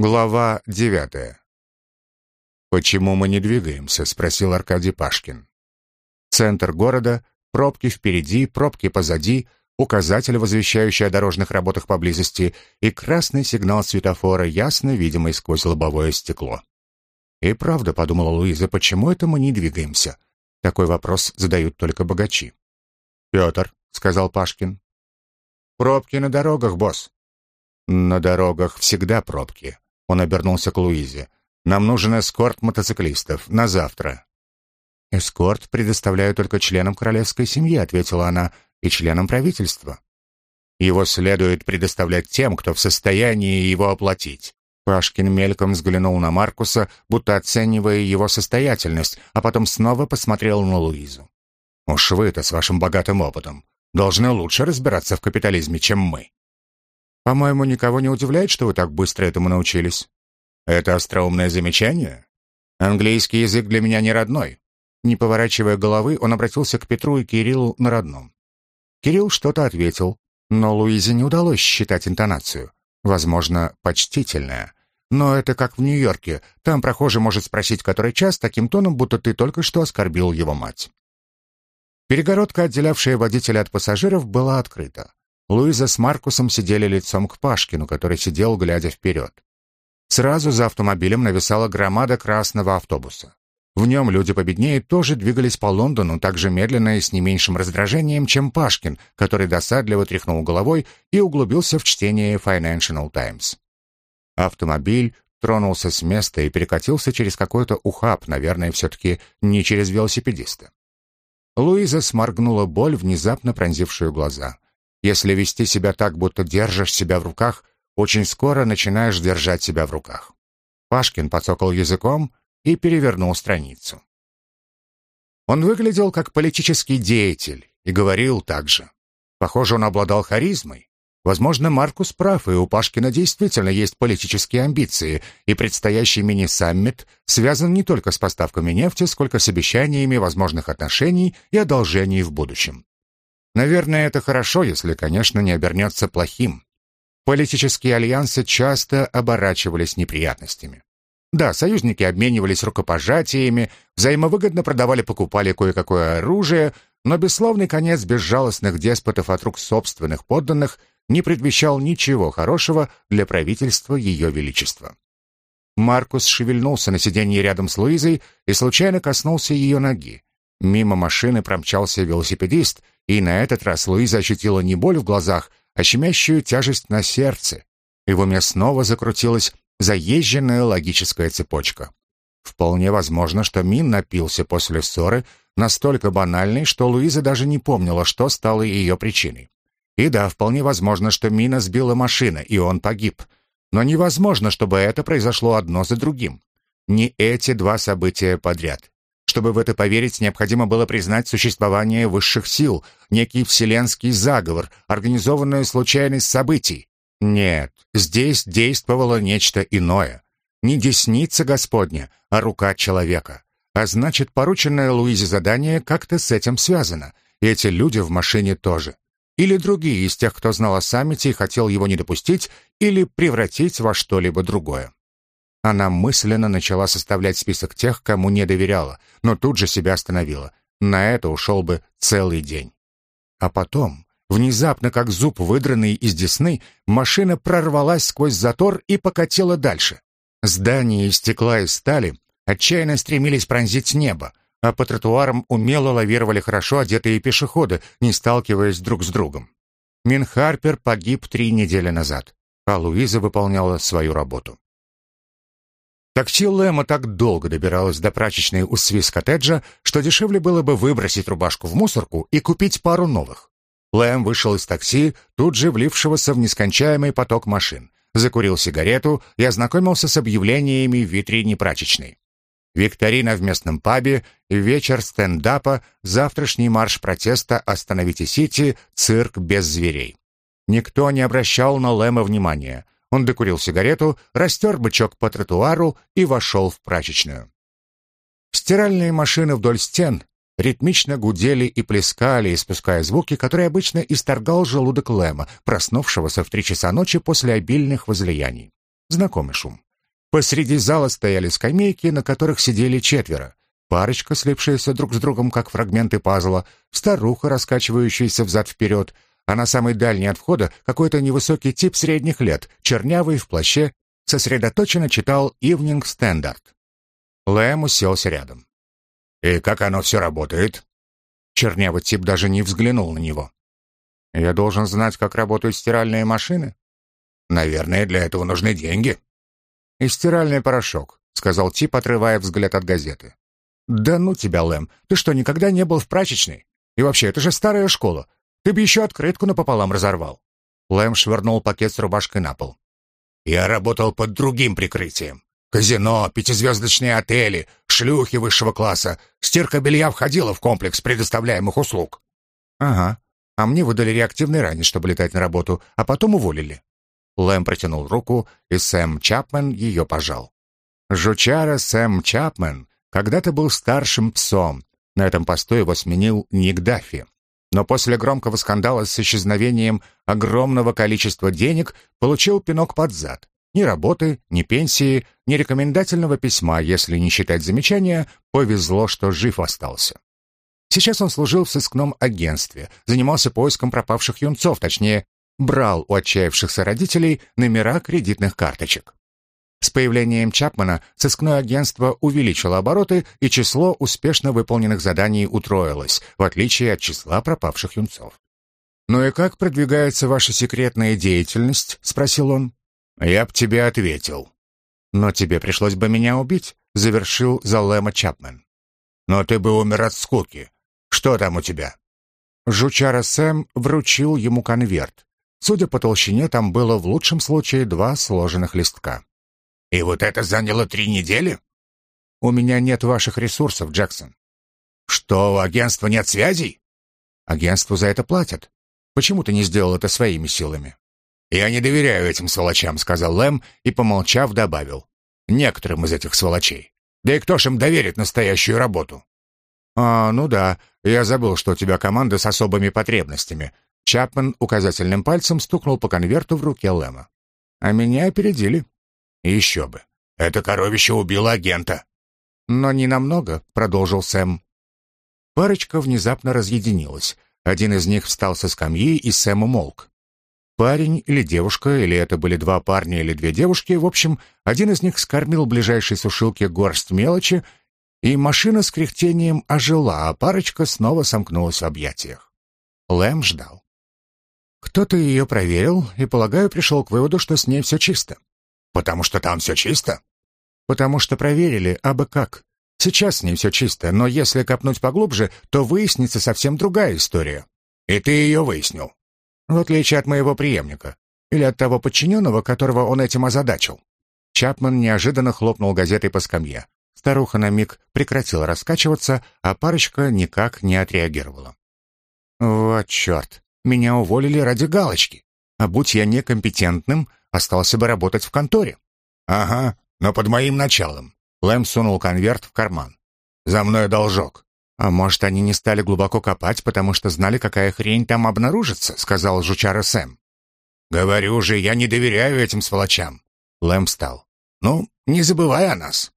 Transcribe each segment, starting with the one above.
Глава девятая. «Почему мы не двигаемся?» — спросил Аркадий Пашкин. Центр города, пробки впереди, пробки позади, указатель, возвещающий о дорожных работах поблизости, и красный сигнал светофора, ясно видимый сквозь лобовое стекло. «И правда», — подумала Луиза, — «почему это мы не двигаемся?» Такой вопрос задают только богачи. «Петр», — сказал Пашкин. «Пробки на дорогах, босс». «На дорогах всегда пробки», он обернулся к Луизе. «Нам нужен эскорт мотоциклистов. На завтра». «Эскорт предоставляю только членам королевской семьи», — ответила она, — «и членам правительства». «Его следует предоставлять тем, кто в состоянии его оплатить». Пашкин мельком взглянул на Маркуса, будто оценивая его состоятельность, а потом снова посмотрел на Луизу. «Уж вы-то с вашим богатым опытом должны лучше разбираться в капитализме, чем мы». По-моему, никого не удивляет, что вы так быстро этому научились. Это остроумное замечание? Английский язык для меня не родной. Не поворачивая головы, он обратился к Петру и Кириллу на родном. Кирилл что-то ответил, но Луизе не удалось считать интонацию. Возможно, почтительная. Но это как в Нью-Йорке. Там прохожий может спросить, который час, таким тоном, будто ты только что оскорбил его мать. Перегородка, отделявшая водителя от пассажиров, была открыта. Луиза с Маркусом сидели лицом к Пашкину, который сидел, глядя вперед. Сразу за автомобилем нависала громада красного автобуса. В нем люди победнее тоже двигались по Лондону так же медленно и с не меньшим раздражением, чем Пашкин, который досадливо тряхнул головой и углубился в чтение Financial Times. Автомобиль тронулся с места и перекатился через какой-то ухаб, наверное, все-таки не через велосипедиста. Луиза сморгнула боль, внезапно пронзившую глаза. Если вести себя так, будто держишь себя в руках, очень скоро начинаешь держать себя в руках. Пашкин подсокал языком и перевернул страницу. Он выглядел как политический деятель и говорил так же. Похоже, он обладал харизмой. Возможно, Маркус прав, и у Пашкина действительно есть политические амбиции, и предстоящий мини-саммит связан не только с поставками нефти, сколько с обещаниями возможных отношений и одолжений в будущем. Наверное, это хорошо, если, конечно, не обернется плохим. Политические альянсы часто оборачивались неприятностями. Да, союзники обменивались рукопожатиями, взаимовыгодно продавали-покупали кое-какое оружие, но бессловный конец безжалостных деспотов от рук собственных подданных не предвещал ничего хорошего для правительства Ее Величества. Маркус шевельнулся на сиденье рядом с Луизой и случайно коснулся ее ноги. Мимо машины промчался велосипедист, и на этот раз Луиза ощутила не боль в глазах, а щемящую тяжесть на сердце. И в уме снова закрутилась заезженная логическая цепочка. Вполне возможно, что Мин напился после ссоры, настолько банальной, что Луиза даже не помнила, что стало ее причиной. И да, вполне возможно, что Мина сбила машина, и он погиб. Но невозможно, чтобы это произошло одно за другим. Не эти два события подряд. Чтобы в это поверить, необходимо было признать существование высших сил, некий вселенский заговор, организованную случайность событий. Нет, здесь действовало нечто иное. Не десница Господня, а рука человека. А значит, порученное Луизе задание как-то с этим связано. И эти люди в машине тоже. Или другие из тех, кто знал о саммите и хотел его не допустить, или превратить во что-либо другое. Она мысленно начала составлять список тех, кому не доверяла, но тут же себя остановила. На это ушел бы целый день. А потом, внезапно, как зуб, выдранный из десны, машина прорвалась сквозь затор и покатила дальше. Здания из стекла и стали отчаянно стремились пронзить небо, а по тротуарам умело лавировали хорошо одетые пешеходы, не сталкиваясь друг с другом. Мин Харпер погиб три недели назад, а Луиза выполняла свою работу. Такси Лэма так долго добиралась до прачечной у Свис-коттеджа, что дешевле было бы выбросить рубашку в мусорку и купить пару новых. Лэм вышел из такси, тут же влившегося в нескончаемый поток машин, закурил сигарету и ознакомился с объявлениями в витрине прачечной. Викторина в местном пабе, вечер стендапа, завтрашний марш протеста «Остановите Сити», цирк без зверей. Никто не обращал на Лэма внимания — он докурил сигарету, растер бычок по тротуару и вошел в прачечную. Стиральные машины вдоль стен ритмично гудели и плескали, испуская звуки, которые обычно исторгал желудок Лэма, проснувшегося в три часа ночи после обильных возлияний. Знакомый шум. Посреди зала стояли скамейки, на которых сидели четверо. Парочка, слепшаяся друг с другом, как фрагменты пазла, старуха, раскачивающаяся взад-вперед, а на самой дальней от входа какой-то невысокий тип средних лет, чернявый в плаще, сосредоточенно читал «Ивнинг Стендарт». Лэм уселся рядом. «И как оно все работает?» Чернявый тип даже не взглянул на него. «Я должен знать, как работают стиральные машины?» «Наверное, для этого нужны деньги». «И стиральный порошок», — сказал тип, отрывая взгляд от газеты. «Да ну тебя, Лэм, ты что, никогда не был в прачечной? И вообще, это же старая школа. Ты бы еще открытку напополам разорвал». Лэм швырнул пакет с рубашкой на пол. «Я работал под другим прикрытием. Казино, пятизвездочные отели, шлюхи высшего класса. Стирка белья входила в комплекс предоставляемых услуг». «Ага. А мне выдали реактивный ранец, чтобы летать на работу, а потом уволили». Лэм протянул руку, и Сэм Чапмен ее пожал. Жучара Сэм Чапмен когда-то был старшим псом. На этом посту его сменил Ник Даффи. Но после громкого скандала с исчезновением огромного количества денег получил пинок под зад. Ни работы, ни пенсии, ни рекомендательного письма, если не считать замечания, повезло, что жив остался. Сейчас он служил в сыскном агентстве, занимался поиском пропавших юнцов, точнее, брал у отчаявшихся родителей номера кредитных карточек. С появлением Чапмана сыскное агентство увеличило обороты, и число успешно выполненных заданий утроилось, в отличие от числа пропавших юнцов. «Ну и как продвигается ваша секретная деятельность?» — спросил он. «Я б тебе ответил». «Но тебе пришлось бы меня убить», — завершил Залема Чапман. «Но ты бы умер от скуки. Что там у тебя?» Жучара Сэм вручил ему конверт. Судя по толщине, там было в лучшем случае два сложенных листка. И вот это заняло три недели? У меня нет ваших ресурсов, Джексон. Что, у агентства нет связей? Агентству за это платят. Почему ты не сделал это своими силами? Я не доверяю этим сволочам, сказал Лэм и, помолчав, добавил. Некоторым из этих сволочей. Да и кто ж им доверит настоящую работу? А, ну да, я забыл, что у тебя команда с особыми потребностями. Чапман указательным пальцем стукнул по конверту в руке Лэма. А меня опередили. Еще бы. Это коровище убило агента. Но не намного, продолжил Сэм. Парочка внезапно разъединилась. Один из них встал со скамьи, и Сэм умолк. Парень или девушка, или это были два парня или две девушки, в общем, один из них скормил ближайшей сушилке горсть мелочи, и машина с кряхтением ожила, а парочка снова сомкнулась в объятиях. Лэм ждал. Кто-то ее проверил и, полагаю, пришел к выводу, что с ней все чисто. Потому что там все чисто? Потому что проверили, абы как. Сейчас с ней все чисто, но если копнуть поглубже, то выяснится совсем другая история. И ты ее выяснил? В отличие от моего преемника. Или от того подчиненного, которого он этим озадачил. Чапман неожиданно хлопнул газетой по скамье. Старуха на миг прекратила раскачиваться, а парочка никак не отреагировала. «Вот черт, меня уволили ради галочки. А будь я некомпетентным, остался бы работать в конторе. Ага, но под моим началом. Лэм сунул конверт в карман. За мной должок. А может, они не стали глубоко копать, потому что знали, какая хрень там обнаружится, сказал жучара Сэм. Говорю же, я не доверяю этим сволочам. Лэм встал. Ну, не забывай о нас.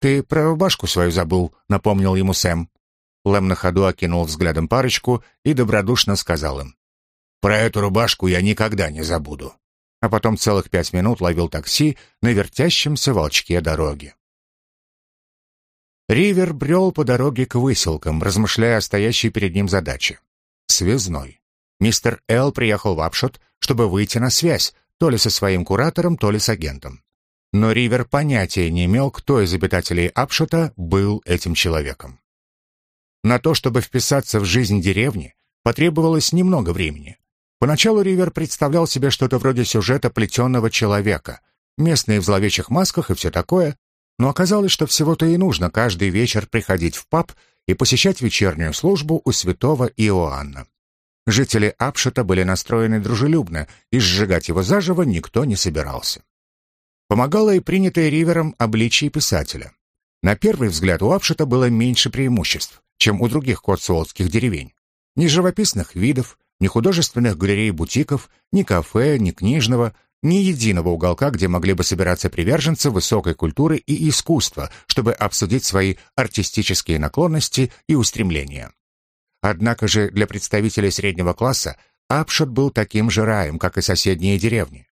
Ты про рубашку свою забыл, напомнил ему Сэм. Лэм на ходу окинул взглядом парочку и добродушно сказал им. Про эту рубашку я никогда не забуду а потом целых пять минут ловил такси на вертящемся волчке дороги. Ривер брел по дороге к выселкам, размышляя о стоящей перед ним задаче. Связной. Мистер Эл приехал в Апшот, чтобы выйти на связь, то ли со своим куратором, то ли с агентом. Но Ривер понятия не имел, кто из обитателей Апшота был этим человеком. На то, чтобы вписаться в жизнь деревни, потребовалось немного времени. Поначалу Ривер представлял себе что-то вроде сюжета плетеного человека, местные в зловещих масках и все такое, но оказалось, что всего-то и нужно каждый вечер приходить в паб и посещать вечернюю службу у святого Иоанна. Жители Апшета были настроены дружелюбно, и сжигать его заживо никто не собирался. Помогало и принятое Ривером обличие писателя. На первый взгляд у Апшета было меньше преимуществ, чем у других котсуолтских деревень. Ни живописных видов, ни художественных галерей-бутиков, ни кафе, ни книжного, ни единого уголка, где могли бы собираться приверженцы высокой культуры и искусства, чтобы обсудить свои артистические наклонности и устремления. Однако же для представителей среднего класса Апшот был таким же раем, как и соседние деревни.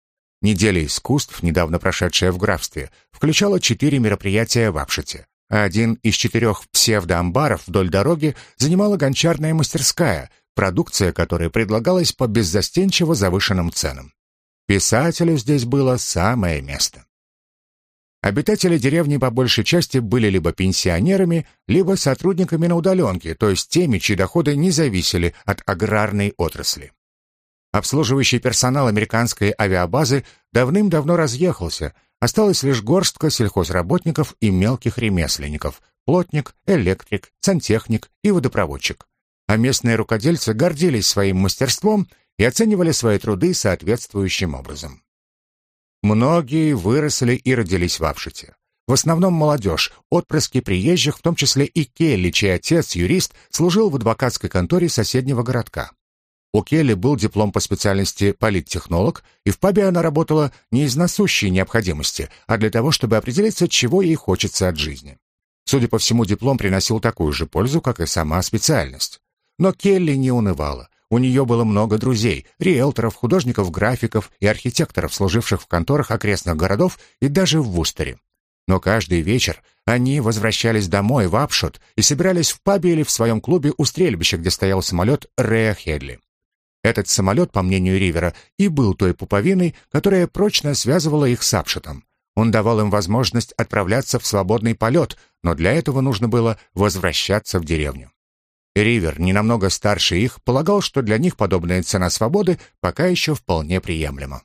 Неделя искусств, недавно прошедшая в графстве, включала четыре мероприятия в Апшоте. Один из четырех псевдоамбаров вдоль дороги занимала гончарная мастерская, продукция которой предлагалась по беззастенчиво завышенным ценам. Писателю здесь было самое место. Обитатели деревни по большей части были либо пенсионерами, либо сотрудниками на удаленке, то есть теми, чьи доходы не зависели от аграрной отрасли. Обслуживающий персонал американской авиабазы давным-давно разъехался, осталась лишь горстка сельхозработников и мелких ремесленников, плотник, электрик, сантехник и водопроводчик. А местные рукодельцы гордились своим мастерством и оценивали свои труды соответствующим образом. Многие выросли и родились в Апшите. В основном молодежь, отпрыски приезжих, в том числе и Келли, чей отец, юрист, служил в адвокатской конторе соседнего городка. У Келли был диплом по специальности политтехнолог, и в пабе она работала не из насущей необходимости, а для того, чтобы определиться, чего ей хочется от жизни. Судя по всему, диплом приносил такую же пользу, как и сама специальность. Но Келли не унывала. У нее было много друзей, риэлторов, художников-графиков и архитекторов, служивших в конторах окрестных городов и даже в Вустере. Но каждый вечер они возвращались домой в Апшот и собирались в пабе или в своем клубе у стрельбища, где стоял самолет Рея Хедли. Этот самолет, по мнению Ривера, и был той пуповиной, которая прочно связывала их с Апшетом. Он давал им возможность отправляться в свободный полет, но для этого нужно было возвращаться в деревню. Ривер, не намного старше их, полагал, что для них подобная цена свободы пока еще вполне приемлема.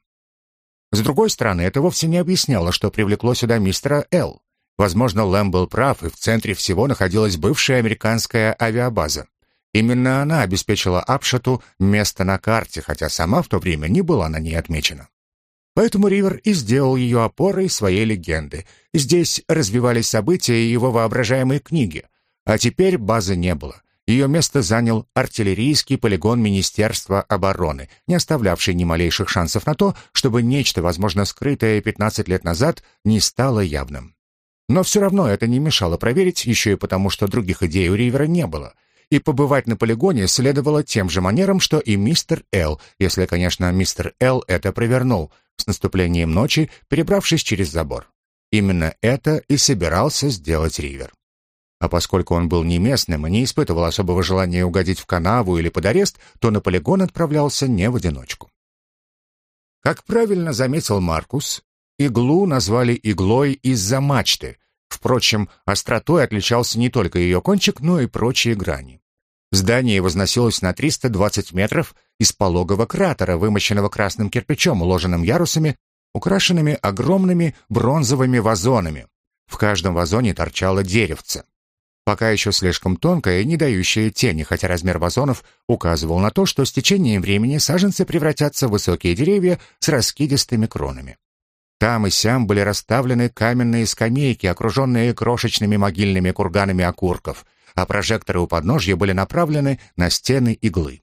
С другой стороны, это вовсе не объясняло, что привлекло сюда мистера Л. Возможно, Лэм был прав, и в центре всего находилась бывшая американская авиабаза. Именно она обеспечила Апшату место на карте, хотя сама в то время не была на ней отмечена. Поэтому Ривер и сделал ее опорой своей легенды. Здесь развивались события его воображаемой книги. А теперь базы не было. Ее место занял артиллерийский полигон Министерства обороны, не оставлявший ни малейших шансов на то, чтобы нечто, возможно, скрытое 15 лет назад, не стало явным. Но все равно это не мешало проверить, еще и потому, что других идей у Ривера не было — и побывать на полигоне следовало тем же манером, что и мистер Л, если, конечно, мистер Л это провернул, с наступлением ночи, перебравшись через забор. Именно это и собирался сделать Ривер. А поскольку он был не местным и не испытывал особого желания угодить в канаву или под арест, то на полигон отправлялся не в одиночку. Как правильно заметил Маркус, иглу назвали иглой из-за мачты. Впрочем, остротой отличался не только ее кончик, но и прочие грани. Здание возносилось на 320 метров из пологого кратера, вымощенного красным кирпичом, уложенным ярусами, украшенными огромными бронзовыми вазонами. В каждом вазоне торчало деревце. Пока еще слишком тонкое и не дающее тени, хотя размер вазонов указывал на то, что с течением времени саженцы превратятся в высокие деревья с раскидистыми кронами. Там и сям были расставлены каменные скамейки, окруженные крошечными могильными курганами окурков — а прожекторы у подножья были направлены на стены иглы.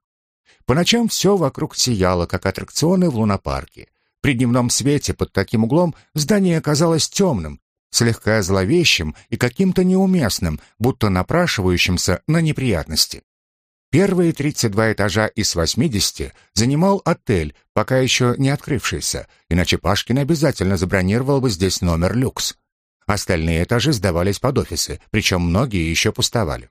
По ночам все вокруг сияло, как аттракционы в лунопарке. При дневном свете под таким углом здание казалось темным, слегка зловещим и каким-то неуместным, будто напрашивающимся на неприятности. Первые 32 этажа из 80 занимал отель, пока еще не открывшийся, иначе Пашкин обязательно забронировал бы здесь номер люкс. Остальные этажи сдавались под офисы, причем многие еще пустовали.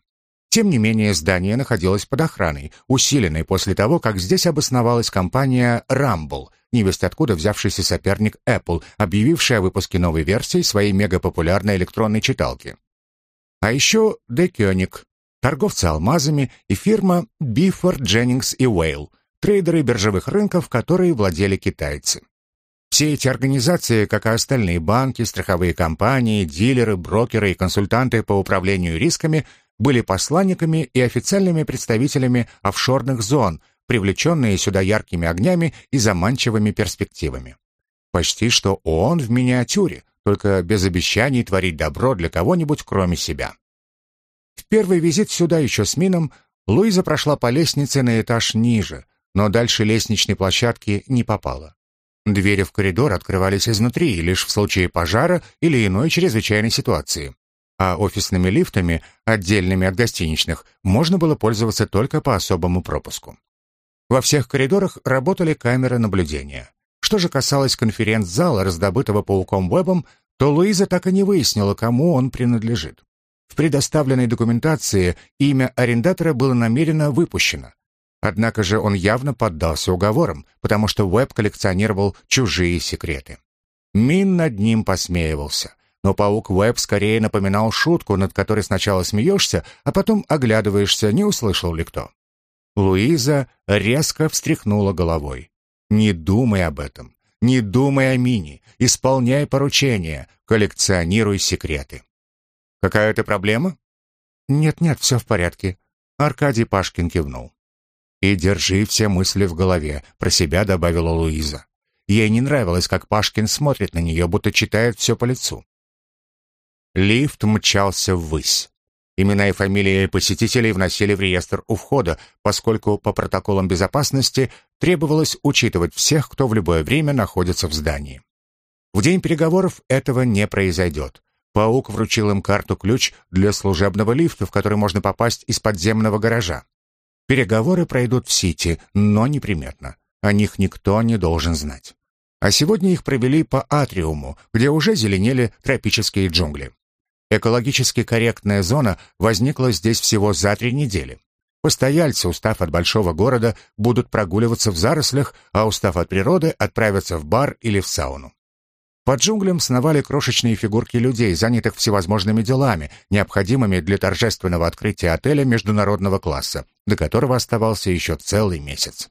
Тем не менее, здание находилось под охраной, усиленной после того, как здесь обосновалась компания Rumble, невесть откуда взявшийся соперник Apple, объявившая о выпуске новой версии своей мегапопулярной электронной читалки. А еще Koenig, торговцы алмазами и фирма Бифорд, Дженнингс и Уэйл, трейдеры биржевых рынков, которые владели китайцы. Все эти организации, как и остальные банки, страховые компании, дилеры, брокеры и консультанты по управлению рисками, были посланниками и официальными представителями офшорных зон, привлеченные сюда яркими огнями и заманчивыми перспективами. Почти что ООН в миниатюре, только без обещаний творить добро для кого-нибудь, кроме себя. В первый визит сюда еще с Мином Луиза прошла по лестнице на этаж ниже, но дальше лестничной площадки не попала. Двери в коридор открывались изнутри, лишь в случае пожара или иной чрезвычайной ситуации. А офисными лифтами, отдельными от гостиничных, можно было пользоваться только по особому пропуску. Во всех коридорах работали камеры наблюдения. Что же касалось конференц-зала, раздобытого пауком Уэбом, то Луиза так и не выяснила, кому он принадлежит. В предоставленной документации имя арендатора было намеренно выпущено. Однако же он явно поддался уговорам, потому что Уэб коллекционировал чужие секреты. Мин над ним посмеивался, но паук Уэб скорее напоминал шутку, над которой сначала смеешься, а потом оглядываешься, не услышал ли кто. Луиза резко встряхнула головой. «Не думай об этом. Не думай о Мини. Исполняй поручения. Коллекционируй секреты». «Какая-то проблема?» «Нет-нет, все в порядке». Аркадий Пашкин кивнул. «И держи все мысли в голове», — про себя добавила Луиза. Ей не нравилось, как Пашкин смотрит на нее, будто читает все по лицу. Лифт мчался ввысь. Имена и фамилии посетителей вносили в реестр у входа, поскольку по протоколам безопасности требовалось учитывать всех, кто в любое время находится в здании. В день переговоров этого не произойдет. Паук вручил им карту-ключ для служебного лифта, в который можно попасть из подземного гаража. Переговоры пройдут в Сити, но неприметно. О них никто не должен знать. А сегодня их провели по атриуму, где уже зеленели тропические джунгли. Экологически корректная зона возникла здесь всего за три недели. Постояльцы, устав от большого города, будут прогуливаться в зарослях, а устав от природы, отправятся в бар или в сауну. Под джунглям сновали крошечные фигурки людей, занятых всевозможными делами, необходимыми для торжественного открытия отеля международного класса, до которого оставался еще целый месяц.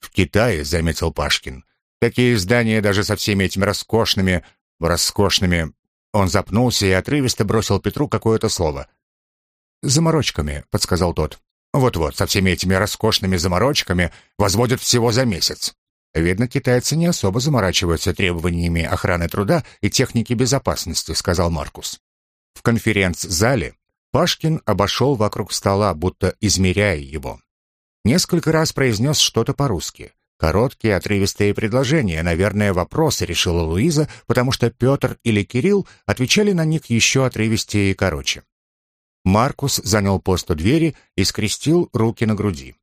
«В Китае», — заметил Пашкин, — «такие здания даже со всеми этими роскошными, роскошными он запнулся и отрывисто бросил Петру какое-то слово. «Заморочками», — подсказал тот. «Вот-вот, со всеми этими роскошными заморочками возводят всего за месяц». «Видно, китайцы не особо заморачиваются требованиями охраны труда и техники безопасности», — сказал Маркус. В конференц-зале Пашкин обошел вокруг стола, будто измеряя его. Несколько раз произнес что-то по-русски. Короткие, отрывистые предложения, наверное, вопросы, решила Луиза, потому что Петр или Кирилл отвечали на них еще отрывистее и короче. Маркус занял пост у двери и скрестил руки на груди.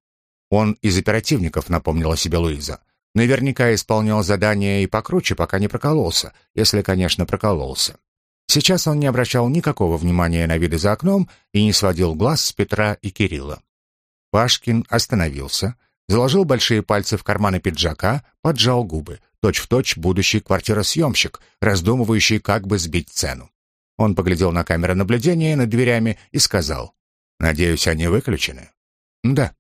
Он из оперативников, напомнила себе Луиза. Наверняка исполнял задания и покруче, пока не прокололся, если, конечно, прокололся. Сейчас он не обращал никакого внимания на виды за окном и не сводил глаз с Петра и Кирилла. Пашкин остановился, заложил большие пальцы в карманы пиджака, поджал губы, точь-в-точь точь будущий квартиросъемщик, раздумывающий, как бы сбить цену. Он поглядел на камеры наблюдения над дверями и сказал, «Надеюсь, они выключены?» «Да».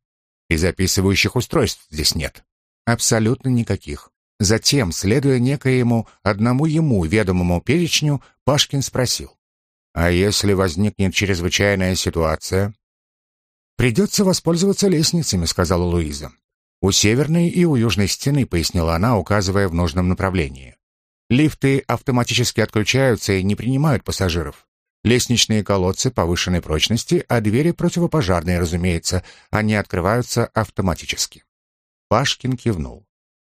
«И записывающих устройств здесь нет?» «Абсолютно никаких». Затем, следуя некоему одному ему ведомому перечню, Пашкин спросил, «А если возникнет чрезвычайная ситуация?» «Придется воспользоваться лестницами», — сказала Луиза. «У северной и у южной стены», — пояснила она, указывая в нужном направлении. «Лифты автоматически отключаются и не принимают пассажиров. Лестничные колодцы повышенной прочности, а двери противопожарные, разумеется, они открываются автоматически». Пашкин кивнул.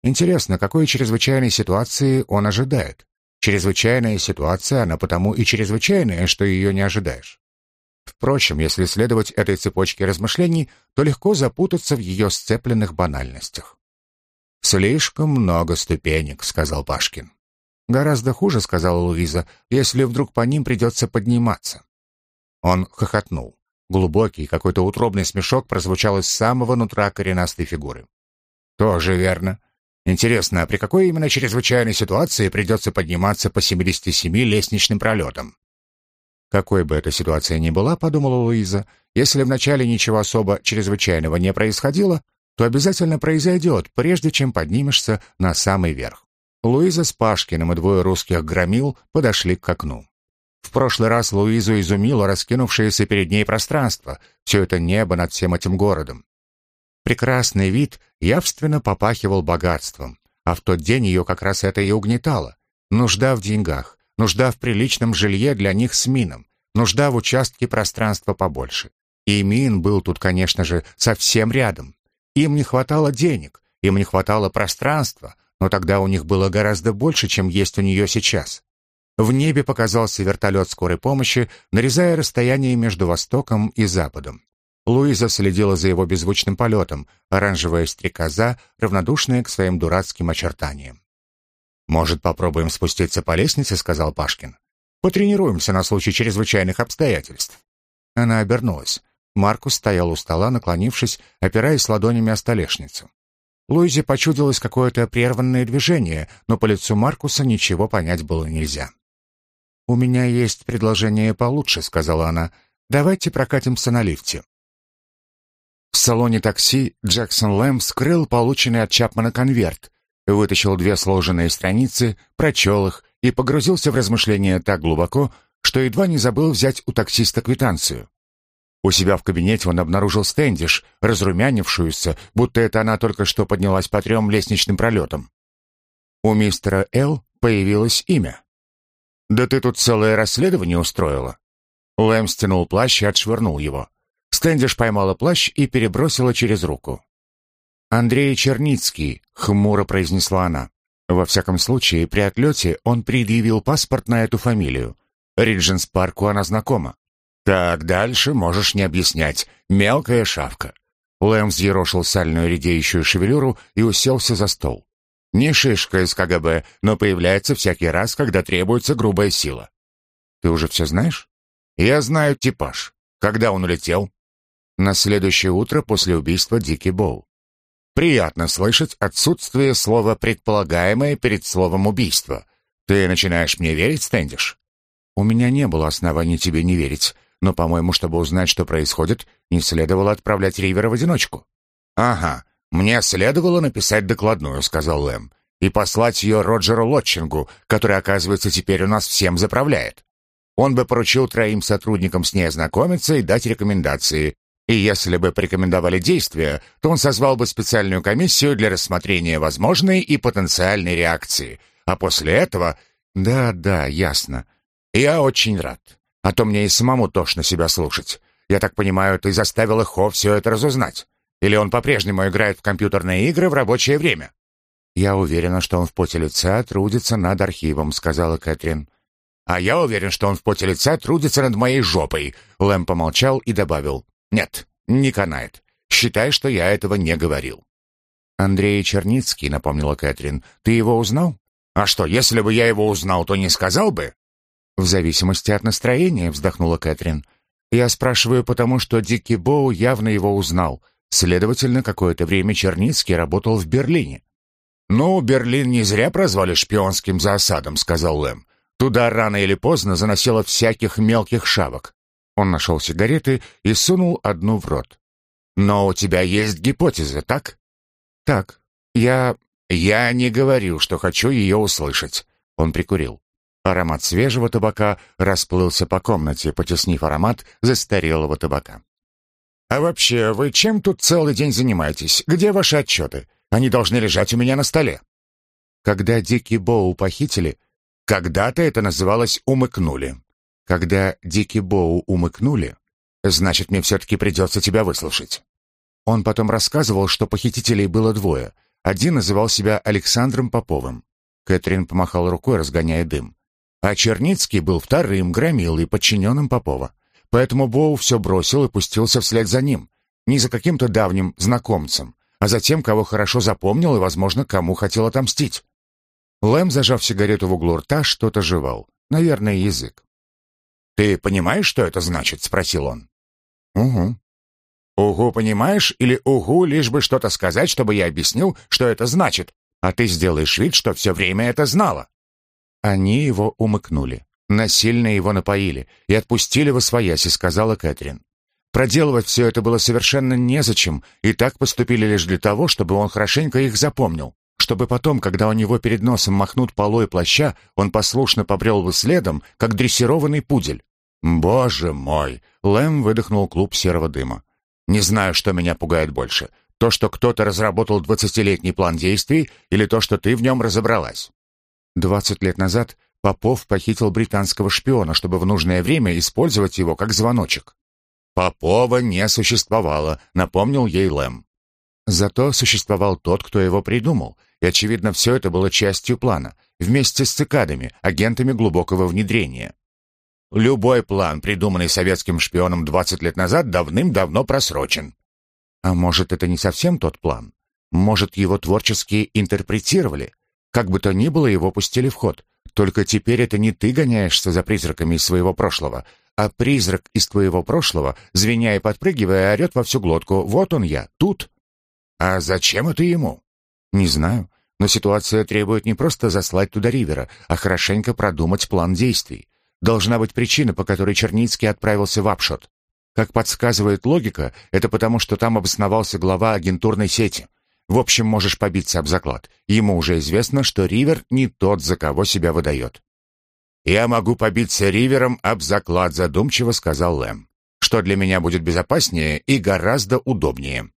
«Интересно, какой чрезвычайной ситуации он ожидает? Чрезвычайная ситуация, она потому и чрезвычайная, что ее не ожидаешь. Впрочем, если следовать этой цепочке размышлений, то легко запутаться в ее сцепленных банальностях. «Слишком много ступенек», — сказал Пашкин. «Гораздо хуже», — сказала Луиза, — «если вдруг по ним придется подниматься». Он хохотнул. Глубокий, какой-то утробный смешок прозвучал из самого нутра коренастой фигуры. «Тоже верно. Интересно, а при какой именно чрезвычайной ситуации придется подниматься по 77 лестничным пролетам?» Какой бы эта ситуация ни была, подумала Луиза, если вначале ничего особо чрезвычайного не происходило, то обязательно произойдет, прежде чем поднимешься на самый верх. Луиза с Пашкиным и двое русских громил подошли к окну. В прошлый раз Луизу изумило раскинувшееся перед ней пространство, все это небо над всем этим городом. Прекрасный вид явственно попахивал богатством, а в тот день ее как раз это и угнетало. Нужда в деньгах, нужда в приличном жилье для них с Мином, нужда в участке пространства побольше. И Мин был тут, конечно же, совсем рядом. Им не хватало денег, им не хватало пространства, но тогда у них было гораздо больше, чем есть у нее сейчас. В небе показался вертолет скорой помощи, нарезая расстояние между Востоком и Западом. Луиза следила за его беззвучным полетом, оранжевая стрекоза, равнодушная к своим дурацким очертаниям. «Может, попробуем спуститься по лестнице?» — сказал Пашкин. «Потренируемся на случай чрезвычайных обстоятельств». Она обернулась. Маркус стоял у стола, наклонившись, опираясь ладонями о столешницу. Луизе почудилось какое-то прерванное движение, но по лицу Маркуса ничего понять было нельзя. «У меня есть предложение получше», — сказала она. «Давайте прокатимся на лифте». В салоне такси Джексон Лэм скрыл полученный от Чапмана конверт, вытащил две сложенные страницы, прочел их и погрузился в размышления так глубоко, что едва не забыл взять у таксиста квитанцию. У себя в кабинете он обнаружил Стэндиш, разрумянившуюся, будто это она только что поднялась по трем лестничным пролетам. У мистера Л появилось имя. «Да ты тут целое расследование устроила». Лэм стянул плащ и отшвырнул его. Стэндиш поймала плащ и перебросила через руку. «Андрей Черницкий», — хмуро произнесла она. Во всяком случае, при отлете он предъявил паспорт на эту фамилию. Ридженс Парку она знакома. «Так, дальше можешь не объяснять. Мелкая шавка». Лэм взъерошил сальную редеющую шевелюру и уселся за стол. Не шишка из КГБ, но появляется всякий раз, когда требуется грубая сила. Ты уже все знаешь? Я знаю типаж. Когда он улетел? На следующее утро после убийства Дики Боу. Приятно слышать отсутствие слова «предполагаемое» перед словом «убийство». Ты начинаешь мне верить, Стэндиш? У меня не было оснований тебе не верить, но, по-моему, чтобы узнать, что происходит, не следовало отправлять Ривера в одиночку. Ага, «Мне следовало написать докладную», — сказал Лэм, «и послать ее Роджеру Лотчингу, который, оказывается, теперь у нас всем заправляет. Он бы поручил троим сотрудникам с ней ознакомиться и дать рекомендации, и если бы порекомендовали действия, то он созвал бы специальную комиссию для рассмотрения возможной и потенциальной реакции. А после этого... Да, да, ясно. Я очень рад. А то мне и самому тошно себя слушать. Я так понимаю, ты заставил Хо все это разузнать. Или он по-прежнему играет в компьютерные игры в рабочее время?» «Я уверена, что он в поте лица трудится над архивом», — сказала Кэтрин. «А я уверен, что он в поте лица трудится над моей жопой», — Лэм помолчал и добавил. «Нет, не канает. Считай, что я этого не говорил». «Андрей Черницкий», — напомнила Кэтрин. «Ты его узнал?» «А что, если бы я его узнал, то не сказал бы?» «В зависимости от настроения», — вздохнула Кэтрин. «Я спрашиваю, потому что Дикий Боу явно его узнал. Следовательно, какое-то время Черницкий работал в Берлине. «Ну, Берлин не зря прозвали шпионским засадом», — сказал Лэм. «Туда рано или поздно заносило всяких мелких шавок». Он нашел сигареты и сунул одну в рот. «Но у тебя есть гипотеза, так?» «Так. Я... я не говорю, что хочу ее услышать». Он прикурил. Аромат свежего табака расплылся по комнате, потеснив аромат застарелого табака. «А вообще, вы чем тут целый день занимаетесь? Где ваши отчеты? Они должны лежать у меня на столе». Когда Дикий Боу похитили, когда-то это называлось «умыкнули». Когда Дикий Боу умыкнули, значит, мне все-таки придется тебя выслушать. Он потом рассказывал, что похитителей было двое. Один называл себя Александром Поповым. Кэтрин помахал рукой, разгоняя дым. А Черницкий был вторым громилой, подчиненным Попова. Поэтому Боу все бросил и пустился вслед за ним. Не за каким-то давним знакомцем, а за тем, кого хорошо запомнил и, возможно, кому хотел отомстить. Лэм, зажав сигарету в углу рта, что-то жевал. Наверное, язык. «Ты понимаешь, что это значит?» — спросил он. «Угу». «Угу, понимаешь? Или угу, лишь бы что-то сказать, чтобы я объяснил, что это значит, а ты сделаешь вид, что все время это знала». Они его умыкнули. Насильно его напоили и отпустили во свояси, сказала Кэтрин. Проделывать все это было совершенно незачем, и так поступили лишь для того, чтобы он хорошенько их запомнил, чтобы потом, когда у него перед носом махнут полой плаща, он послушно побрел бы следом, как дрессированный пудель. «Боже мой!» — Лэм выдохнул клуб серого дыма. «Не знаю, что меня пугает больше. То, что кто-то разработал двадцатилетний план действий, или то, что ты в нем разобралась?» Двадцать лет назад Попов похитил британского шпиона, чтобы в нужное время использовать его как звоночек. «Попова не существовало», — напомнил ей Лэм. Зато существовал тот, кто его придумал, и, очевидно, все это было частью плана, вместе с цикадами, агентами глубокого внедрения. Любой план, придуманный советским шпионом 20 лет назад, давным-давно просрочен. А может, это не совсем тот план? Может, его творчески интерпретировали? Как бы то ни было, его пустили в ход. Только теперь это не ты гоняешься за призраками из своего прошлого, а призрак из твоего прошлого, звеня и подпрыгивая, орет во всю глотку «Вот он я, тут!» А зачем это ему? Не знаю, но ситуация требует не просто заслать туда Ривера, а хорошенько продумать план действий. Должна быть причина, по которой Черницкий отправился в Апшот. Как подсказывает логика, это потому, что там обосновался глава агентурной сети. В общем, можешь побиться об заклад. Ему уже известно, что Ривер не тот, за кого себя выдает. «Я могу побиться Ривером об заклад», — задумчиво сказал Лэм. «Что для меня будет безопаснее и гораздо удобнее».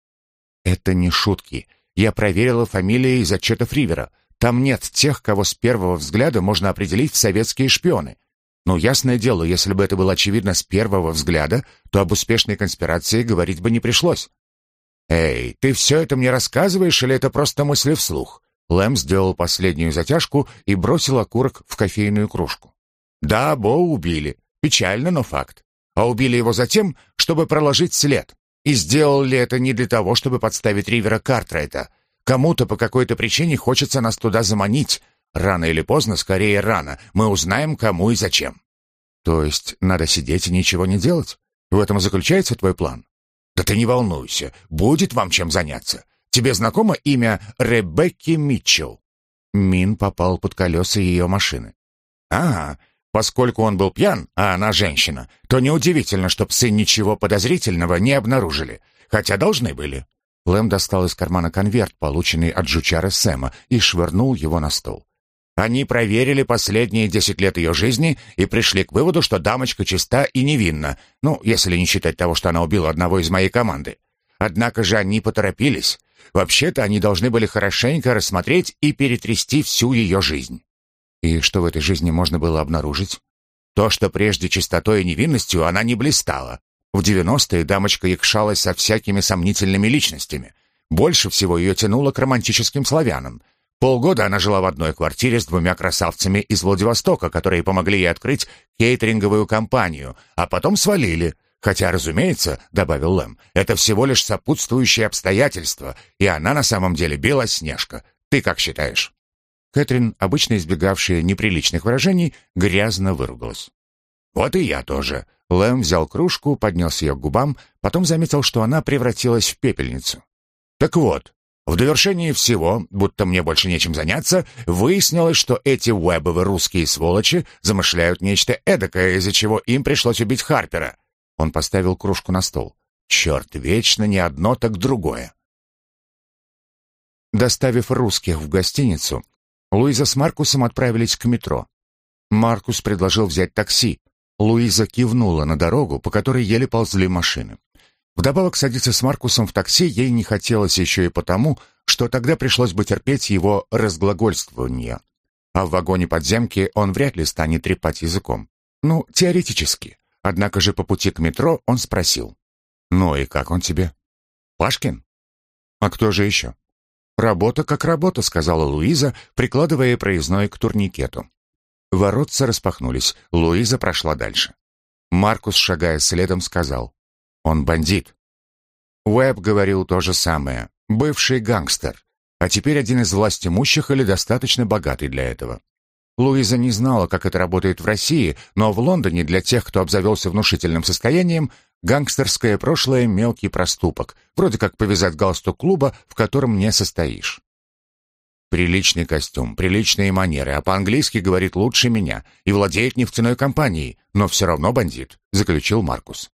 «Это не шутки. Я проверила фамилии из отчетов Ривера. Там нет тех, кого с первого взгляда можно определить в советские шпионы. Ну, ясное дело, если бы это было очевидно с первого взгляда, то об успешной конспирации говорить бы не пришлось. «Эй, ты все это мне рассказываешь или это просто мысли вслух?» Лэм сделал последнюю затяжку и бросил окурок в кофейную кружку. «Да, Бо убили. Печально, но факт. А убили его затем, чтобы проложить след. И сделал ли это не для того, чтобы подставить Ривера Картрайта? Кому-то по какой-то причине хочется нас туда заманить. Рано или поздно, скорее рано, мы узнаем, кому и зачем. То есть надо сидеть и ничего не делать? В этом заключается твой план? Да ты не волнуйся, будет вам чем заняться. Тебе знакомо имя Ребекки Митчелл? Мин попал под колеса ее машины. Ага, Поскольку он был пьян, а она женщина, то неудивительно, что псы ничего подозрительного не обнаружили, хотя должны были. Лэм достал из кармана конверт, полученный от жучара Сэма, и швырнул его на стол. Они проверили последние десять лет ее жизни и пришли к выводу, что дамочка чиста и невинна, ну, если не считать того, что она убила одного из моей команды. Однако же они поторопились. Вообще-то они должны были хорошенько рассмотреть и перетрясти всю ее жизнь. И что в этой жизни можно было обнаружить? То, что прежде чистотой и невинностью она не блистала. В 90-е дамочка якшалась со всякими сомнительными личностями. Больше всего ее тянуло к романтическим славянам. Полгода она жила в одной квартире с двумя красавцами из Владивостока, которые помогли ей открыть кейтеринговую компанию, а потом свалили. Хотя, разумеется, — добавил Лэм, — это всего лишь сопутствующие обстоятельства, и она на самом деле белоснежка. Ты как считаешь? Кэтрин, обычно избегавшая неприличных выражений, грязно выругалась. «Вот и я тоже». Лэм взял кружку, поднес ее к губам, потом заметил, что она превратилась в пепельницу. «Так вот, в довершении всего, будто мне больше нечем заняться, выяснилось, что эти вебовые русские сволочи замышляют нечто эдакое, из-за чего им пришлось убить Харпера». Он поставил кружку на стол. «Черт, вечно не одно, так другое». Доставив русских в гостиницу, Луиза с Маркусом отправились к метро. Маркус предложил взять такси. Луиза кивнула на дорогу, по которой еле ползли машины. Вдобавок садиться с Маркусом в такси ей не хотелось еще и потому, что тогда пришлось бы терпеть его разглагольствование. А в вагоне подземки он вряд ли станет трепать языком. Ну, теоретически. Однако же по пути к метро он спросил. «Ну и как он тебе?» «Пашкин?» «А кто же еще?» «Работа как работа», — сказала Луиза, прикладывая проездной к турникету. Воротца распахнулись, Луиза прошла дальше. Маркус, шагая следом, сказал, «Он бандит». Уэбб говорил то же самое, бывший гангстер, а теперь один из властимущих или достаточно богатый для этого. Луиза не знала, как это работает в России, но в Лондоне для тех, кто обзавелся внушительным состоянием, Гангстерское прошлое — мелкий проступок, вроде как повязать галстук клуба, в котором не состоишь. Приличный костюм, приличные манеры, а по-английски говорит лучше меня и владеет нефтяной компанией, но все равно бандит, заключил Маркус.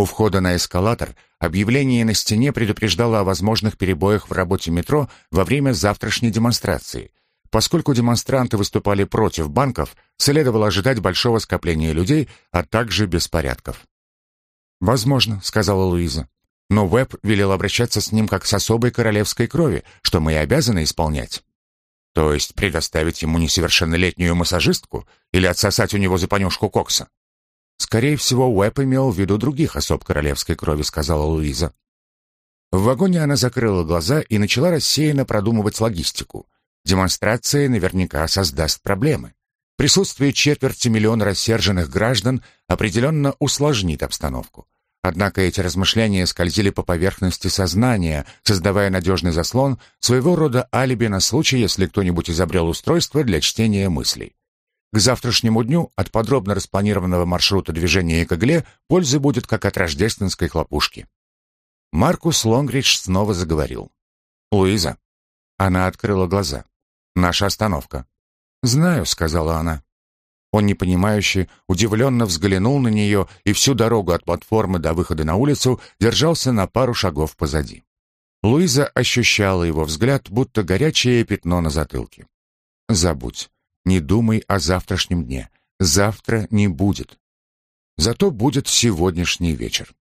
У входа на эскалатор объявление на стене предупреждало о возможных перебоях в работе метро во время завтрашней демонстрации. Поскольку демонстранты выступали против банков, следовало ожидать большого скопления людей, а также беспорядков. «Возможно», — сказала Луиза. «Но Веб велел обращаться с ним как с особой королевской крови, что мы и обязаны исполнять». «То есть предоставить ему несовершеннолетнюю массажистку или отсосать у него за понюшку кокса?» «Скорее всего, Уэб имел в виду других особ королевской крови», — сказала Луиза. В вагоне она закрыла глаза и начала рассеянно продумывать логистику. Демонстрация наверняка создаст проблемы. Присутствие четверти миллиона рассерженных граждан определенно усложнит обстановку. Однако эти размышления скользили по поверхности сознания, создавая надежный заслон, своего рода алиби на случай, если кто-нибудь изобрел устройство для чтения мыслей. К завтрашнему дню от подробно распланированного маршрута движения ЭКГ пользы будет как от рождественской хлопушки. Маркус Лонгридж снова заговорил. «Луиза». Она открыла глаза. «Наша остановка». «Знаю», — сказала она. Он непонимающе, удивленно взглянул на нее и всю дорогу от платформы до выхода на улицу держался на пару шагов позади. Луиза ощущала его взгляд, будто горячее пятно на затылке. «Забудь. Не думай о завтрашнем дне. Завтра не будет. Зато будет сегодняшний вечер».